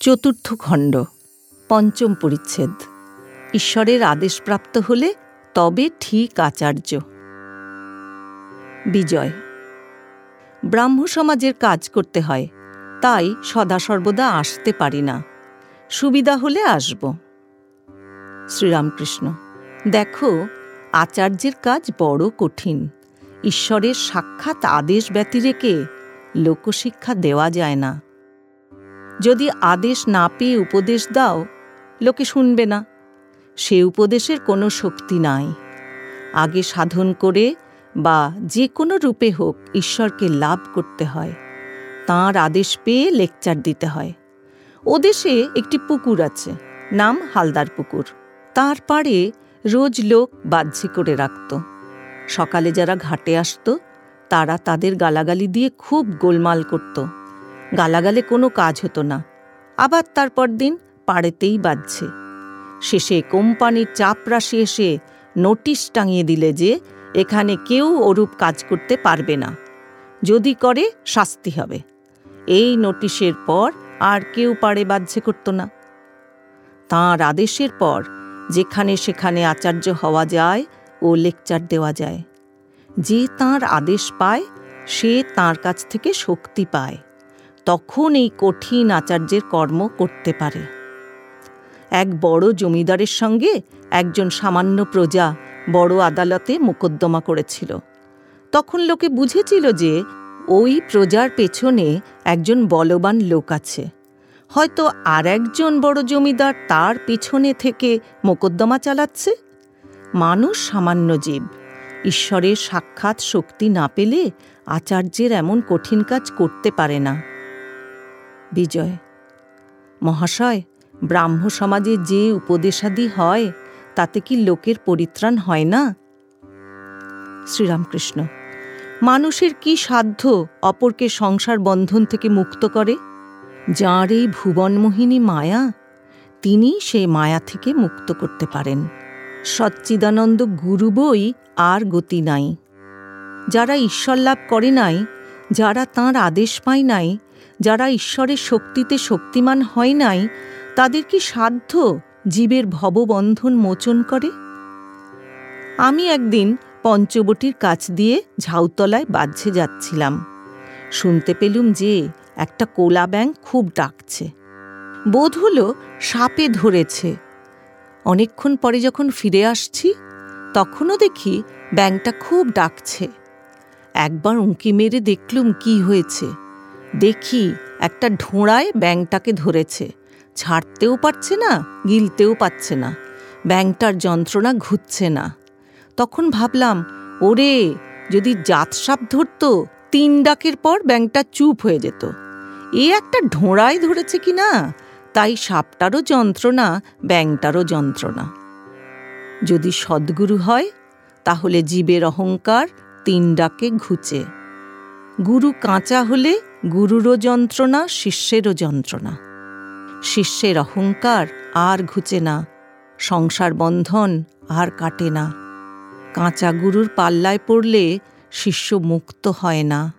চতুর্থ খণ্ড, পঞ্চম পরিচ্ছেদ। ঈশ্বরের আদেশপ্রাপ্ত হলে তবে ঠিক আচার্য। বিজয়। ব্রাহ্ম সমাজের কাজ করতে হয়, তাই সদা সর্বদা আসতে পারি না। সুবিধা হলে আসব। শ্রীরামকৃষ্ণ। দেখো, আচার্যের কাজ বড় কঠিন। ঈশ্বরের সাক্ষাৎ আদেশ ব্যতিরেকে লোকশিক্ষা দেওয়া যায় না। যদি আদেশ না পেয়ে উপদেশ দাও, লোকে শুনবে না। সে উপদেশের কোনো শক্তি নাই। আগে সাধন করে বা যে কোনো রূপে হোক ঈশ্বরকে লাভ করতে হয়। তাঁর আদেশ পেয়ে লেকচার দিতে হয়। ওদেশে একটি পুকুর আছে, নাম হালদার পুকুর। তার পাড়ে রোজ লোক বাহ্যি করে রাখত। সকালে যারা ঘাটে আসত, তারা তাদের গালাগালি দিয়ে খুব গোলমাল করত। গালাগালে কোনো কাজ হতো না। আবার তারপর দিন পাড়েতেই বাজছে। শেষে কোম্পানির চাপ রাশি এসে নোটিশ টাঙিয়ে দিলে যে এখানে কেউ ওরূপ কাজ করতে পারবে না। যদি করে, শাস্তি হবে। এই নোটিশের পর আর কেউ পাড়ে বাহ্যে করত না। তাঁর আদেশের পর যেখানে সেখানে আচার্য হওয়া যায় ও লেকচার দেওয়া যায়। যে তাঁর আদেশ পায়, সে তাঁর কাছ থেকে শক্তি পায়। তখন এই কঠিন আচার্যের কর্ম করতে পারে। এক বড় জমিদারের সঙ্গে একজন সামান্য প্রজা বড় আদালতে মোকদ্দমা করেছিল। তখন লোকে বুঝেছিল যে ওই প্রজার পেছনে একজন বলবান লোক আছে। হয়তো আর একজন বড় জমিদার তার পিছনে থেকে মোকদ্দমা চালাচ্ছে? মানুষ সামান্য জীব, ঈশ্বরের সাক্ষাৎ শক্তি না পেলে আচার্যের এমন কঠিন কাজ করতে পারে না। বিজয়। মহাশয় ব্রাহ্ম সমাজে যে উপদেশাদি হয়, তাতে কি লোকের পরিত্রাণ হয় না? শ্রীরামকৃষ্ণ, মানুষের কি সাধ্য অপরকে সংসার বন্ধন থেকে মুক্ত করে? যাঁর এই ভুবনমোহিনী মায়া তিনি সেই মায়া থেকে মুক্ত করতে পারেন। সচ্চিদানন্দ গুরু বই আর গতি নাই। যারা ঈশ্বর লাভ করে নাই, যারা তাঁর আদেশ পায় নাই যারা ঈশ্বরের শক্তিতে শক্তিমান হয় নাই, তাদের কি সাধ্য জীবের ভববন্ধন মোচন করে? আমি একদিন পঞ্চবটির কাছ দিয়ে ঝাউতলায় বাজছে যাচ্ছিলাম। শুনতে পেলুম যে একটা কোলা ব্যাং খুব ডাকছে। বোধ হলো সাপে ধরেছে। অনেকক্ষণ পরে যখন ফিরে আসছি, তখনও দেখি ব্যাংটা খুব ডাকছে। একবার উঁকি মেরে দেখলুম কি হয়েছে। দেখি একটা ঢোঁড়ায় ব্যাংটাকে ধরেছে। ছাড়তেও পারছে না, গিলতেও পাচ্ছে না। ব্যাংটার যন্ত্রণা ঘুরছে না। তখন ভাবলাম, ওরে, যদি জাতসাপ ধরত, তিন ডাকের পর ব্যাংটা চুপ হয়ে যেত। এ একটা ঢোঁড়ায় ধরেছে কি না? তাই সাপটারও যন্ত্রণা ব্যাংটারও যন্ত্রণা। যদি সদ্গুরু হয়, তাহলে জীবের অহংকার তিন ডাকে ঘুচে। গুরু কাঁচা হলে গুরুরও যন্ত্রণা, শিষ্যেরও যন্ত্রণা। শিষ্যের অহংকার আর ঘুচে না, সংসার বন্ধন আর কাটে না। কাঁচা গুরুর পাল্লায় পড়লে শিষ্য মুক্ত হয় না।